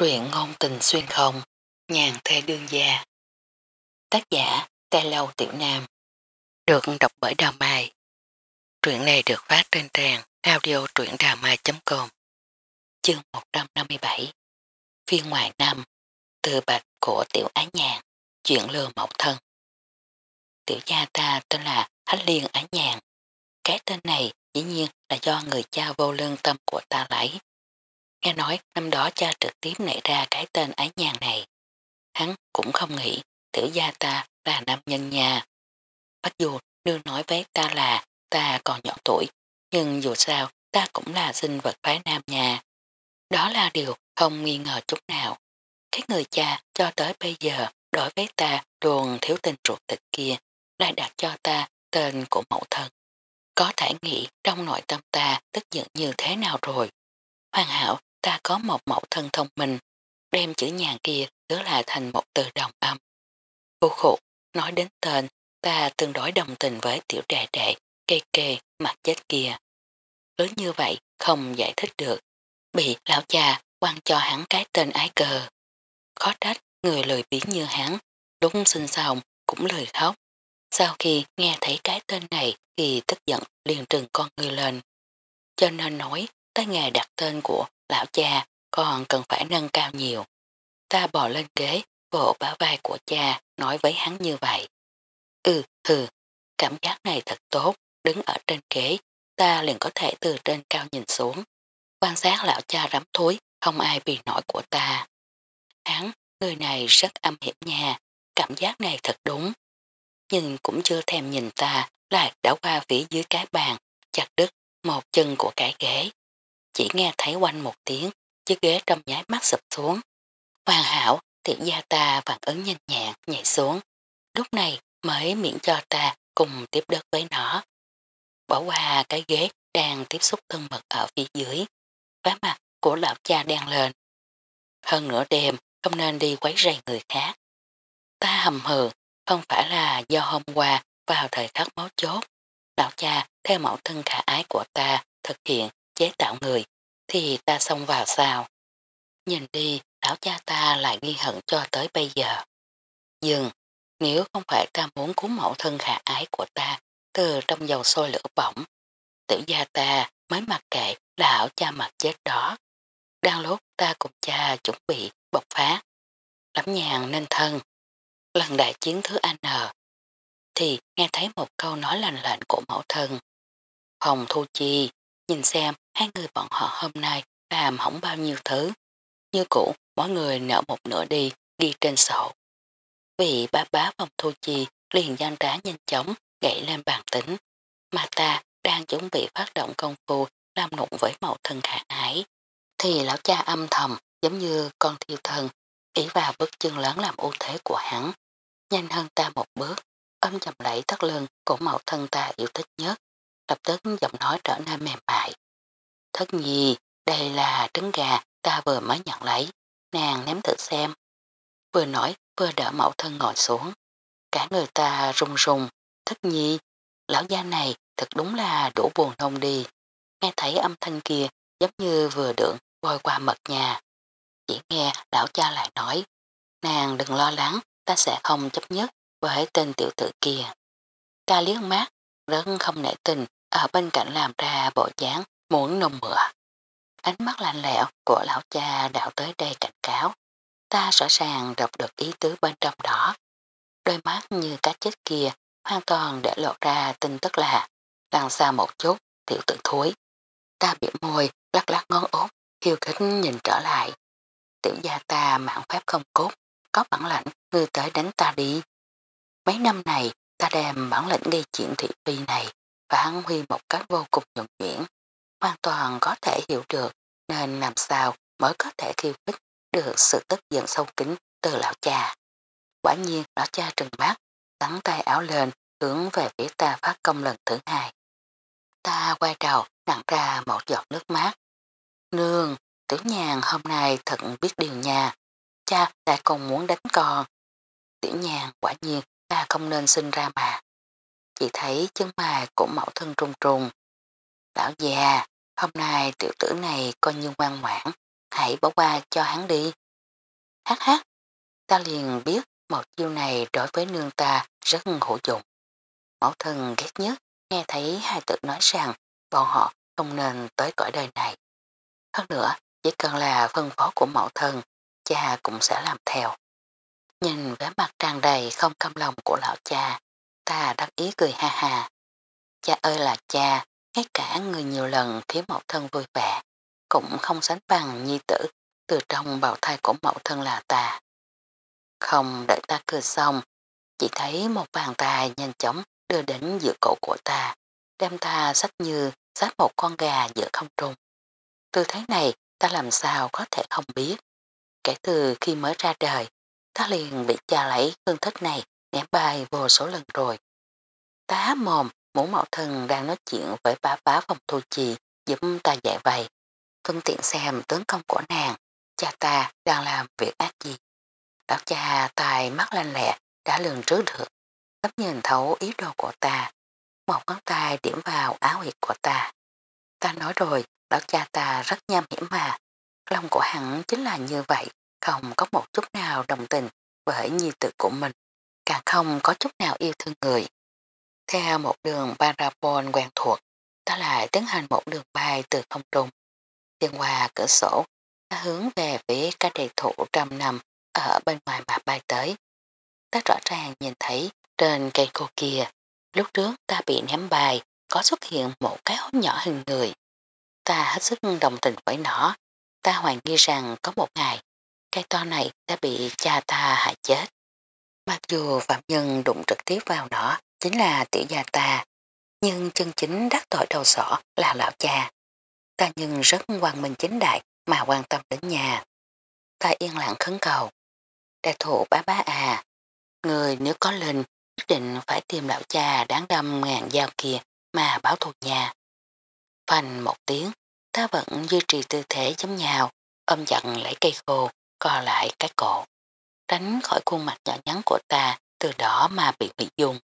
Truyện ngôn tình xuyên không, nhàn thê đương gia. Tác giả, Tê Lâu Tiểu Nam. Được đọc bởi Đào Mai. Truyện này được phát trên trang audio truyệnđàmai.com Chương 157 Phiên ngoại năm Từ bạch của Tiểu Ái Nhàn Chuyện lừa mẫu thân Tiểu gia ta tên là Hách Liên Ái Nhàn Cái tên này dĩ nhiên là do người cha vô lương tâm của ta lấy Nghe nói năm đó cha trực tiếp nảy ra cái tên ái nhàn này. Hắn cũng không nghĩ tiểu gia ta là nam nhân nhà. Mặc dù đưa nói với ta là ta còn nhỏ tuổi, nhưng dù sao ta cũng là sinh vật phái nam nhà. Đó là điều không nghi ngờ chút nào. Cái người cha cho tới bây giờ đối với ta luôn thiếu tình ruột thịt kia lại đặt cho ta tên của mẫu thân. Có thể nghĩ trong nội tâm ta tức giận như thế nào rồi. Hoàn hảo ta có một mẫu thân thông minh, đem chữ nhàn kia đưa lại thành một từ đồng âm. Cô khổ, nói đến tên, ta tương đối đồng tình với tiểu đệ đệ, kê kê, mặt chết kia. Lớn như vậy, không giải thích được. Bị lão cha quan cho hắn cái tên ái cờ. Khó trách, người lười biến như hắn, đúng sinh xong cũng lười khóc. Sau khi nghe thấy cái tên này thì tức giận liền trừng con người lên. Cho nên nói, tới ngày đặt tên của lão cha còn cần phải nâng cao nhiều. Ta bò lên ghế, vỗ bả vai của cha, nói với hắn như vậy. Ừ, hừ, cảm giác này thật tốt, đứng ở trên ghế, ta liền có thể từ trên cao nhìn xuống. Quan sát lão cha rắm thối, không ai bị nổi của ta. Hắn, người này rất âm hiểm nha, cảm giác này thật đúng. Nhưng cũng chưa thèm nhìn ta, lại đã qua phía dưới cái bàn, chặt đứt một chân của cái ghế chỉ nghe thấy quanh một tiếng, chiếc ghế trong nháy mắt sụp xuống. Hoàn hảo, tiểu gia ta phản ứng nhanh nhẹn nhảy xuống. Lúc này mới miễn cho ta cùng tiếp đất với nó. Bỏ qua cái ghế đang tiếp xúc thân mật ở phía dưới. Vá mặt của lão cha đang lên. Hơn nửa đêm không nên đi quấy rầy người khác. Ta hầm hừ, không phải là do hôm qua vào thời khắc máu chốt. Lão cha theo mẫu thân khả ái của ta thực hiện chế tạo người, thì ta xông vào sao. Nhìn đi, lão cha ta lại ghi hận cho tới bây giờ. Dừng, nếu không phải ta muốn cứu mẫu thân khả ái của ta từ trong dầu sôi lửa bỏng, tiểu gia ta mới mặc kệ lão cha mặt chết đó. Đang lúc ta cùng cha chuẩn bị bộc phá, lắm nhàng nên thân. Lần đại chiến thứ N thì nghe thấy một câu nói lành lệnh của mẫu thân. Hồng Thu Chi, nhìn xem hai người bọn họ hôm nay làm hỏng bao nhiêu thứ. Như cũ, mỗi người nợ một nửa đi, ghi trên sổ. Vì bá bá phòng thu chi liền gian trá nhanh chóng gãy lên bàn tính, mà ta đang chuẩn bị phát động công phu làm nụng với mẫu thân khả ái. Thì lão cha âm thầm giống như con thiêu thần ý vào bước chân lớn làm ưu thế của hắn. Nhanh hơn ta một bước, ôm chầm lấy thất lưng của mẫu thân ta yêu thích nhất, lập tức giọng nói trở nên mềm mại. Thất nhi, đây là trứng gà ta vừa mới nhận lấy, nàng ném thử xem. Vừa nói vừa đỡ mẫu thân ngồi xuống. Cả người ta rung rung, thất nhi, lão gia này thật đúng là đủ buồn nông đi. Nghe thấy âm thanh kia giống như vừa đựng bôi qua mật nhà. Chỉ nghe lão cha lại nói, nàng đừng lo lắng, ta sẽ không chấp nhất với tên tiểu tử kia. Ca liếc mát, rất không nể tình, ở bên cạnh làm ra bộ dáng muốn nồng mửa. Ánh mắt lạnh lẽo của lão cha đạo tới đây cảnh cáo. Ta rõ ràng đọc được ý tứ bên trong đó. Đôi mắt như cá chết kia hoàn toàn để lộ ra tin tức là đằng xa một chút tiểu tử thối. Ta biểu môi lắc lắc ngón út khiêu khích nhìn trở lại. Tiểu gia ta mạng phép không cốt có bản lãnh, ngươi tới đánh ta đi. Mấy năm này ta đem bản lãnh gây chuyện thị phi này và hắn huy một cách vô cùng nhuận nhuyễn, hoàn toàn có thể hiểu được nên làm sao mới có thể khiêu khích được sự tức giận sâu kính từ lão cha. Quả nhiên lão cha trừng mắt, tắn tay áo lên hướng về phía ta phát công lần thứ hai. Ta quay đầu nặng ra một giọt nước mát. Nương, tiểu nhàn hôm nay thật biết điều nha. Cha lại còn muốn đánh con. Tiểu nhàn quả nhiên ta không nên sinh ra mà. Chỉ thấy chân mày của mẫu thân trùng trùng. Lão già, hôm nay tiểu tử này coi như ngoan ngoãn, hãy bỏ qua cho hắn đi. Hát hát, ta liền biết một chiêu này đối với nương ta rất hữu dụng. Mẫu thân ghét nhất nghe thấy hai tự nói rằng bọn họ không nên tới cõi đời này. Hơn nữa, chỉ cần là phân phó của mẫu thân, cha cũng sẽ làm theo. Nhìn vẻ mặt tràn đầy không căm lòng của lão cha, ta đắc ý cười ha ha. Cha ơi là cha, ngay cả người nhiều lần thiếu mẫu thân vui vẻ, cũng không sánh bằng nhi tử từ trong bào thai của mẫu thân là ta. Không đợi ta cười xong, chỉ thấy một bàn tay nhanh chóng đưa đến giữa cổ của ta, đem ta sách như sách một con gà giữa không trung. Từ thế này ta làm sao có thể không biết. Kể từ khi mới ra đời, ta liền bị cha lấy phương thức này ném bài vô số lần rồi. Ta há mồm, muốn mạo thân đang nói chuyện với bá bá phòng thu trì giúp ta dạy vậy. Thuận tiện xem tướng công của nàng, cha ta đang làm việc ác gì. Lão cha tài mắt lanh lẹ đã lường trước được, sắp nhìn thấu ý đồ của ta. Một ngón tay điểm vào áo huyệt của ta. Ta nói rồi, lão cha ta rất nham hiểm mà. Lòng của hắn chính là như vậy, không có một chút nào đồng tình với nhi tự của mình, càng không có chút nào yêu thương người. Theo một đường parabol quen thuộc, ta lại tiến hành một đường bay từ không trung. Tiên qua cửa sổ, ta hướng về phía các đầy thủ trăm năm ở bên ngoài mà bay tới. Ta rõ ràng nhìn thấy trên cây cô kia, lúc trước ta bị ném bài, có xuất hiện một cái hố nhỏ hình người. Ta hết sức đồng tình với nó, ta hoài nghi rằng có một ngày, cây to này đã bị cha ta hại chết. Mặc dù phạm nhân đụng trực tiếp vào nó chính là tiểu gia ta, nhưng chân chính đắc tội đầu sỏ là lão cha. Ta nhưng rất quan minh chính đại mà quan tâm đến nhà. Ta yên lặng khấn cầu. Đại thủ bá bá à, người nếu có linh nhất định phải tìm lão cha đáng đâm ngàn dao kia mà báo thù nhà. Phanh một tiếng, ta vẫn duy trì tư thế giống nhào, ôm chặn lấy cây khô, co lại cái cổ. Tránh khỏi khuôn mặt nhỏ nhắn của ta từ đó mà bị bị dùng.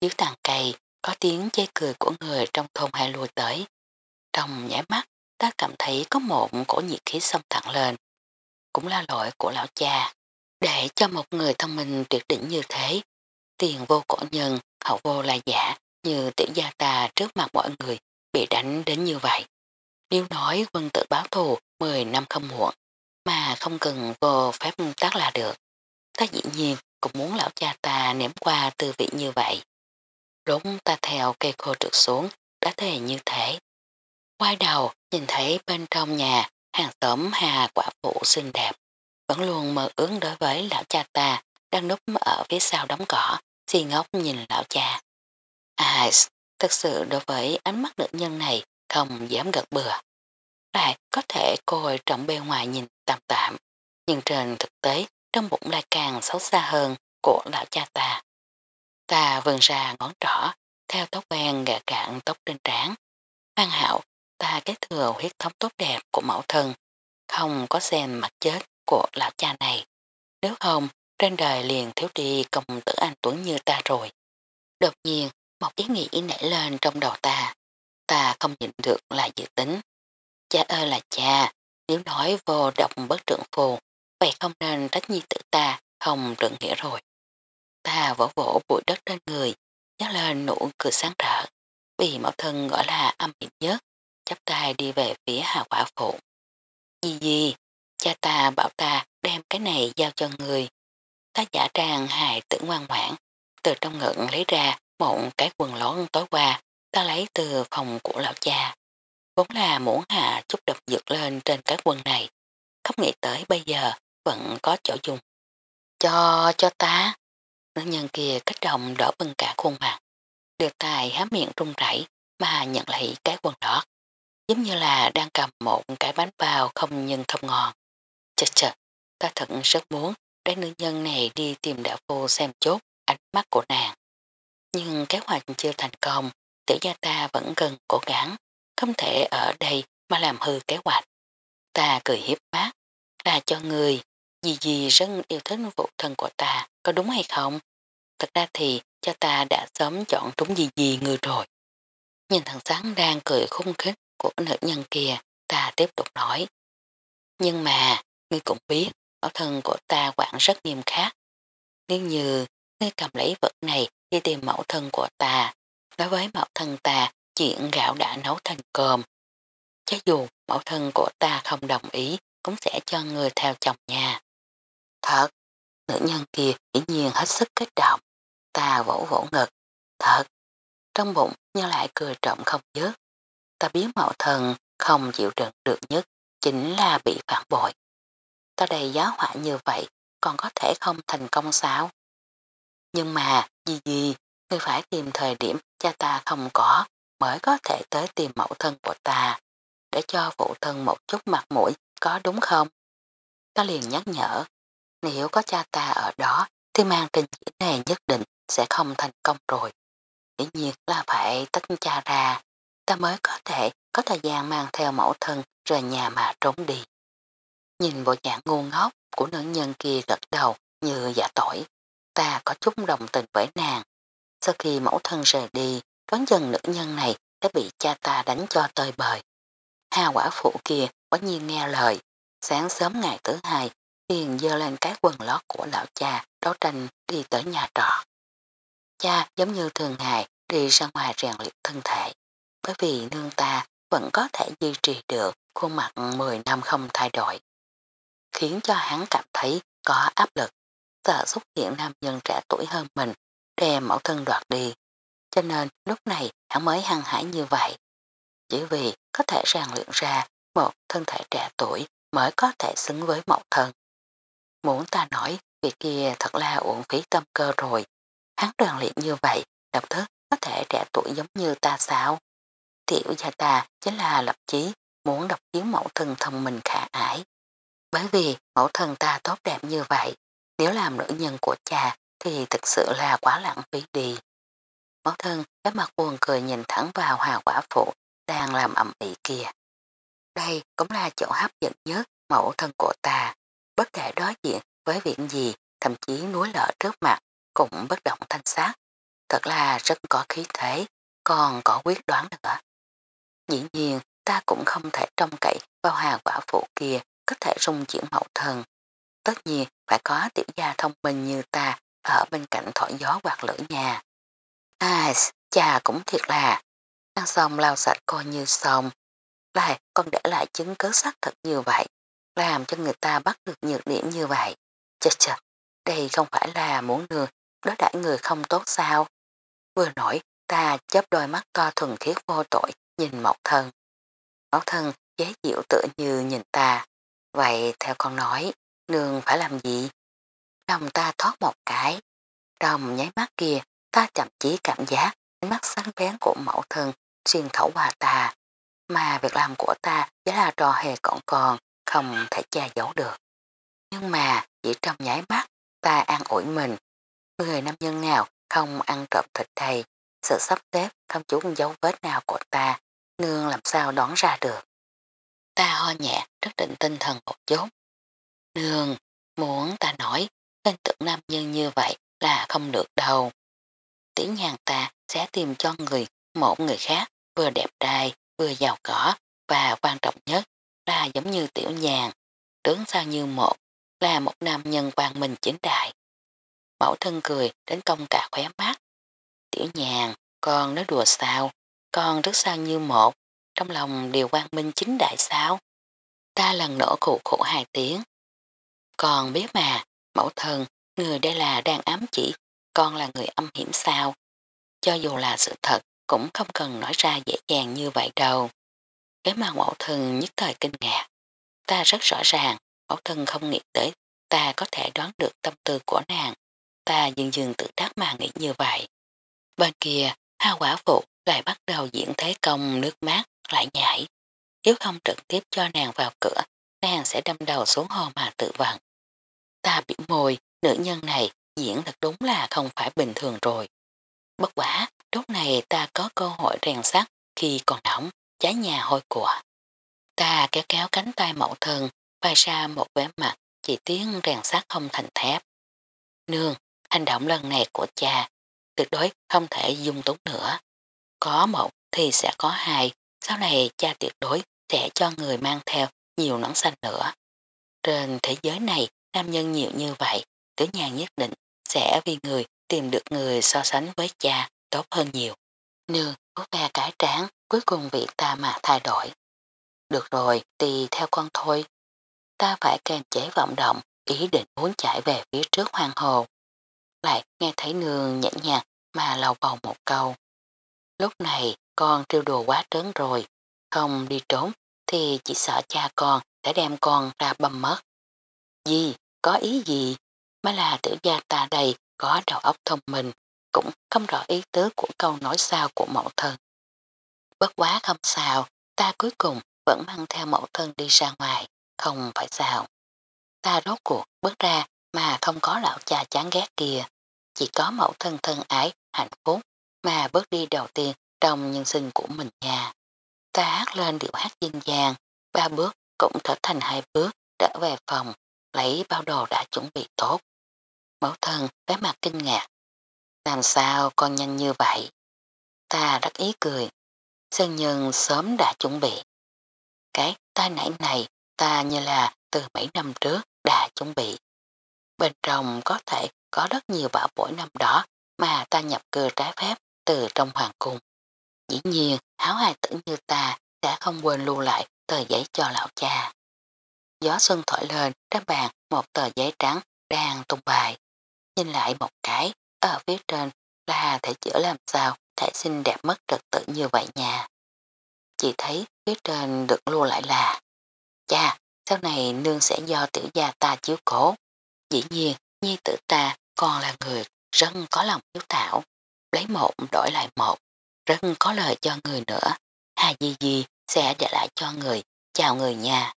Dưới tàn cây, có tiếng chê cười của người trong thôn hai lùi tới. Trong nhảy mắt, ta cảm thấy có một cổ nhiệt khí xông thẳng lên. Cũng là lỗi của lão cha. Để cho một người thông minh tuyệt đỉnh như thế, tiền vô cổ nhân, hậu vô là giả, như tiểu gia ta trước mặt mọi người, bị đánh đến như vậy. Nếu nói quân tự báo thù 10 năm không muộn, mà không cần vô phép tác là được. Ta dĩ nhiên cũng muốn lão cha ta ném qua tư vị như vậy. Đúng ta theo cây khô trượt xuống, đã thề như thế. Quay đầu, nhìn thấy bên trong nhà, hàng xóm hà quả phụ xinh đẹp. Vẫn luôn mơ ướng đối với lão cha ta, đang núp ở phía sau đóng cỏ, si ngốc nhìn lão cha. À, thật sự đối với ánh mắt nữ nhân này, không dám gật bừa. Lại có thể coi trọng bề ngoài nhìn tạm tạm, nhưng trên thực tế trong bụng lại càng xấu xa hơn của lão cha ta. Ta vươn ra ngón trỏ, theo tóc quen gà cạn tóc trên trán. Phan hạo, ta kế thừa huyết thống tốt đẹp của mẫu thân, không có xem mặt chết của lão cha này. Nếu không, trên đời liền thiếu đi công tử anh Tuấn như ta rồi. Đột nhiên, một ý nghĩ nảy lên trong đầu ta. Ta không nhìn được là dự tính. Cha ơi là cha, nếu nói vô độc bất trưởng phù, vậy không nên trách nhi tử ta, không đựng nghĩa rồi. Ta vỗ vỗ bụi đất trên người, nhắc lên nụ cười sáng rỡ, vì mẫu thân gọi là âm hiểm nhất, chắp tay đi về phía hà quả phụ. Gì gì, cha ta bảo ta đem cái này giao cho người. Ta giả trang hài tử ngoan ngoãn, từ trong ngực lấy ra một cái quần lón tối qua, ta lấy từ phòng của lão cha. Vốn là muốn hạ chút độc dược lên trên cái quần này, không nghĩ tới bây giờ vẫn có chỗ dùng. Cho, cho ta. Nữ nhân kia kích động đỏ bừng cả khuôn mặt. Điều tài há miệng run rảy mà nhận lại cái quần đỏ, Giống như là đang cầm một cái bánh bao không nhưng không ngon. Chật chật, ta thật rất muốn để nữ nhân này đi tìm đạo phu xem chốt ánh mắt của nàng. Nhưng kế hoạch chưa thành công, tiểu gia ta vẫn cần cố gắng, không thể ở đây mà làm hư kế hoạch. Ta cười hiếp mát, là cho người, Dì gì rất yêu thích vụ thân của ta, có đúng hay không? Thật ra thì cha ta đã sớm chọn trúng dì gì người rồi. Nhìn thằng sáng đang cười khung khích của nữ nhân kia, ta tiếp tục nói. Nhưng mà, ngươi cũng biết, mẫu thân của ta quản rất nghiêm khắc. Nếu như ngươi cầm lấy vật này đi tìm mẫu thân của ta, đối với mẫu thân ta chuyện gạo đã nấu thành cơm. Chắc dù mẫu thân của ta không đồng ý cũng sẽ cho người theo chồng nhà. Thật, nữ nhân kia dĩ nhiên hết sức kích động. Ta vỗ vỗ ngực. Thật, trong bụng nhưng lại cười trọng không dứt. Ta biết mẫu thần không chịu đựng được nhất chính là bị phản bội. Ta đầy giáo họa như vậy còn có thể không thành công sao? Nhưng mà, gì gì, ngươi phải tìm thời điểm cha ta không có mới có thể tới tìm mẫu thân của ta để cho phụ thân một chút mặt mũi có đúng không? Ta liền nhắc nhở, nếu có cha ta ở đó thì mang trình diễn này nhất định sẽ không thành công rồi. Dĩ nhiên là phải tách cha ra, ta mới có thể có thời gian mang theo mẫu thân rời nhà mà trốn đi. Nhìn bộ dạng ngu ngốc của nữ nhân kia gật đầu như giả tỏi, ta có chút đồng tình với nàng. Sau khi mẫu thân rời đi, đoán dần nữ nhân này đã bị cha ta đánh cho tơi bời. Hà quả phụ kia quả nhiên nghe lời, sáng sớm ngày thứ hai liền dơ lên cái quần lót của lão cha đấu tranh đi tới nhà trọ. Cha giống như thường ngày đi ra ngoài rèn luyện thân thể, bởi vì nương ta vẫn có thể duy trì được khuôn mặt 10 năm không thay đổi. Khiến cho hắn cảm thấy có áp lực, sợ xuất hiện nam nhân trẻ tuổi hơn mình, đè mẫu thân đoạt đi. Cho nên lúc này hắn mới hăng hải như vậy. Chỉ vì có thể rèn luyện ra một thân thể trẻ tuổi mới có thể xứng với mẫu thân. Muốn ta nói việc kia thật là uổng phí tâm cơ rồi. Hắn đoàn luyện như vậy, lập tức có thể trẻ tuổi giống như ta sao? Tiểu gia ta chính là lập chí muốn đọc chiếu mẫu thân thông minh khả ải. Bởi vì mẫu thân ta tốt đẹp như vậy, nếu làm nữ nhân của cha thì thực sự là quá lãng phí đi. Mẫu thân cái mặt buồn cười nhìn thẳng vào hòa quả phụ đang làm ẩm ị kia. Đây cũng là chỗ hấp dẫn nhất mẫu thân của ta, bất kể đối diện với việc gì, thậm chí núi lở trước mặt cũng bất động thanh sát. Thật là rất có khí thế, còn có quyết đoán nữa. Dĩ nhiên ta cũng không thể trông cậy vào hà quả phụ kia có thể rung chuyển mẫu thần. Tất nhiên phải có tiểu gia thông minh như ta ở bên cạnh thổi gió quạt lửa nhà. À, cha cũng thiệt là, ăn xong lau sạch coi như xong. Lại con để lại chứng cứ xác thực như vậy, làm cho người ta bắt được nhược điểm như vậy. Chật chật, đây không phải là muốn nương đối đãi người không tốt sao. Vừa nổi ta chấp đôi mắt to thuần khiết vô tội nhìn mộc thân. Mộc thân chế dịu tựa như nhìn ta. Vậy theo con nói, nương phải làm gì? Đồng ta thoát một cái. Đồng nháy mắt kia, ta chậm chí cảm giác mắt sáng bén của mẫu thân xuyên thấu qua ta. Mà việc làm của ta chỉ là trò hề còn còn, không thể che giấu được. Nhưng mà chỉ trong nháy mắt, ta an ủi mình. Người nam nhân nào không ăn trộm thịt thầy, sự sắp xếp không chút dấu vết nào của ta, nương làm sao đón ra được. Ta ho nhẹ rất định tinh thần một chút. Nương, muốn ta nói, tên tượng nam nhân như vậy là không được đâu. Tiếng nhàn ta sẽ tìm cho người một người khác vừa đẹp trai, vừa giàu có và quan trọng nhất là giống như tiểu nhàn, tướng sao như một, là một nam nhân quan minh chính đại. Mẫu thân cười đến công cả khóe mắt. Tiểu nhàn, con nói đùa sao, con rất sao như một, trong lòng điều quan minh chính đại sao. Ta lần nổ khủ khổ hai tiếng. Con biết mà, mẫu thân, người đây là đang ám chỉ, con là người âm hiểm sao. Cho dù là sự thật, cũng không cần nói ra dễ dàng như vậy đâu. Cái mà mẫu thân nhất thời kinh ngạc. Ta rất rõ ràng, mẫu thân không nghĩ tới, ta có thể đoán được tâm tư của nàng. Ta dừng dừng tự đắc mà nghĩ như vậy. Bên kia, ha quả phụ lại bắt đầu diễn thế công nước mát, lại nhảy. Nếu không trực tiếp cho nàng vào cửa, nàng sẽ đâm đầu xuống hồ mà tự vận. Ta bị môi, nữ nhân này diễn thật đúng là không phải bình thường rồi. Bất quả, lúc này ta có cơ hội rèn sắt khi còn nóng, cháy nhà hôi của. Ta kéo kéo cánh tay mẫu thân, bay ra một vẻ mặt, chỉ tiếng rèn sắt không thành thép. Nương, hành động lần này của cha, tuyệt đối không thể dung túng nữa. Có một thì sẽ có hai, sau này cha tuyệt đối sẽ cho người mang theo nhiều nón xanh nữa. Trên thế giới này nam nhân nhiều như vậy, tử nhàn nhất định sẽ vì người tìm được người so sánh với cha tốt hơn nhiều. Nương, có vẻ cải tráng, cuối cùng việc ta mà thay đổi. Được rồi, thì theo con thôi. Ta phải kèm chế vọng động, ý định muốn chạy về phía trước hoàng hồ. Lại nghe thấy nương nhẹ nhàng mà lầu bầu một câu. Lúc này con trêu đùa quá trớn rồi, không đi trốn thì chỉ sợ cha con sẽ đem con ra bầm mất. Gì, có ý gì? Mới là tử gia ta đây có đầu óc thông minh, cũng không rõ ý tứ của câu nói sao của mẫu thân. Bất quá không sao, ta cuối cùng vẫn mang theo mẫu thân đi ra ngoài, không phải sao. Ta rốt cuộc bước ra mà không có lão cha chán ghét kia, chỉ có mẫu thân thân ái, hạnh phúc mà bước đi đầu tiên trong nhân sinh của mình nha. Ta hát lên điệu hát dân gian, ba bước cũng trở thành hai bước trở về phòng, lấy bao đồ đã chuẩn bị tốt. Mẫu thân với mặt kinh ngạc. Làm sao con nhanh như vậy? Ta rất ý cười. Sơn nhân sớm đã chuẩn bị. Cái tai nãy này ta như là từ mấy năm trước đã chuẩn bị. Bên trong có thể có rất nhiều bảo bối năm đó mà ta nhập cư trái phép từ trong hoàng cung. Dĩ nhiên, háo hài tử như ta đã không quên lưu lại tờ giấy cho lão cha. Gió xuân thổi lên trên bàn một tờ giấy trắng đang tung bài. Nhìn lại một cái, ở phía trên là thể chữa làm sao thể xinh đẹp mất trật tự như vậy nha. Chỉ thấy phía trên được lưu lại là Cha, sau này nương sẽ do tiểu gia ta chiếu cố. Dĩ nhiên, nhi tử ta còn là người rất có lòng hiếu thảo. Lấy một đổi lại một, rất có lời cho người nữa. Hà Di Di sẽ để lại cho người, chào người nhà.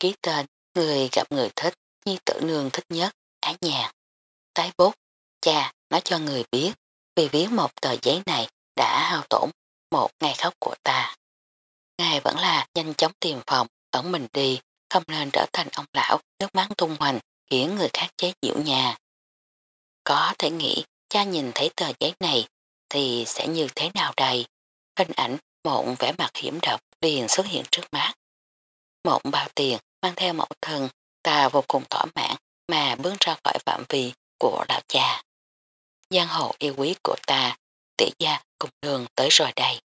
Ký tên, người gặp người thích, nhi tử nương thích nhất, ái nhà. Tái bút, cha nói cho người biết, vì viết một tờ giấy này đã hao tổn một ngày khóc của ta. Ngài vẫn là nhanh chóng tìm phòng, ẩn mình đi, không nên trở thành ông lão nước mắt tung hoành, khiến người khác chế diệu nhà. Có thể nghĩ cha nhìn thấy tờ giấy này thì sẽ như thế nào đây? Hình ảnh một vẻ mặt hiểm độc liền xuất hiện trước mắt. Một bao tiền mang theo mẫu thân ta vô cùng thỏa mãn mà bước ra khỏi phạm vi của đạo cha. Giang hồ yêu quý của ta, tỷ gia cùng đường tới rồi đây.